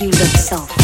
you look soft.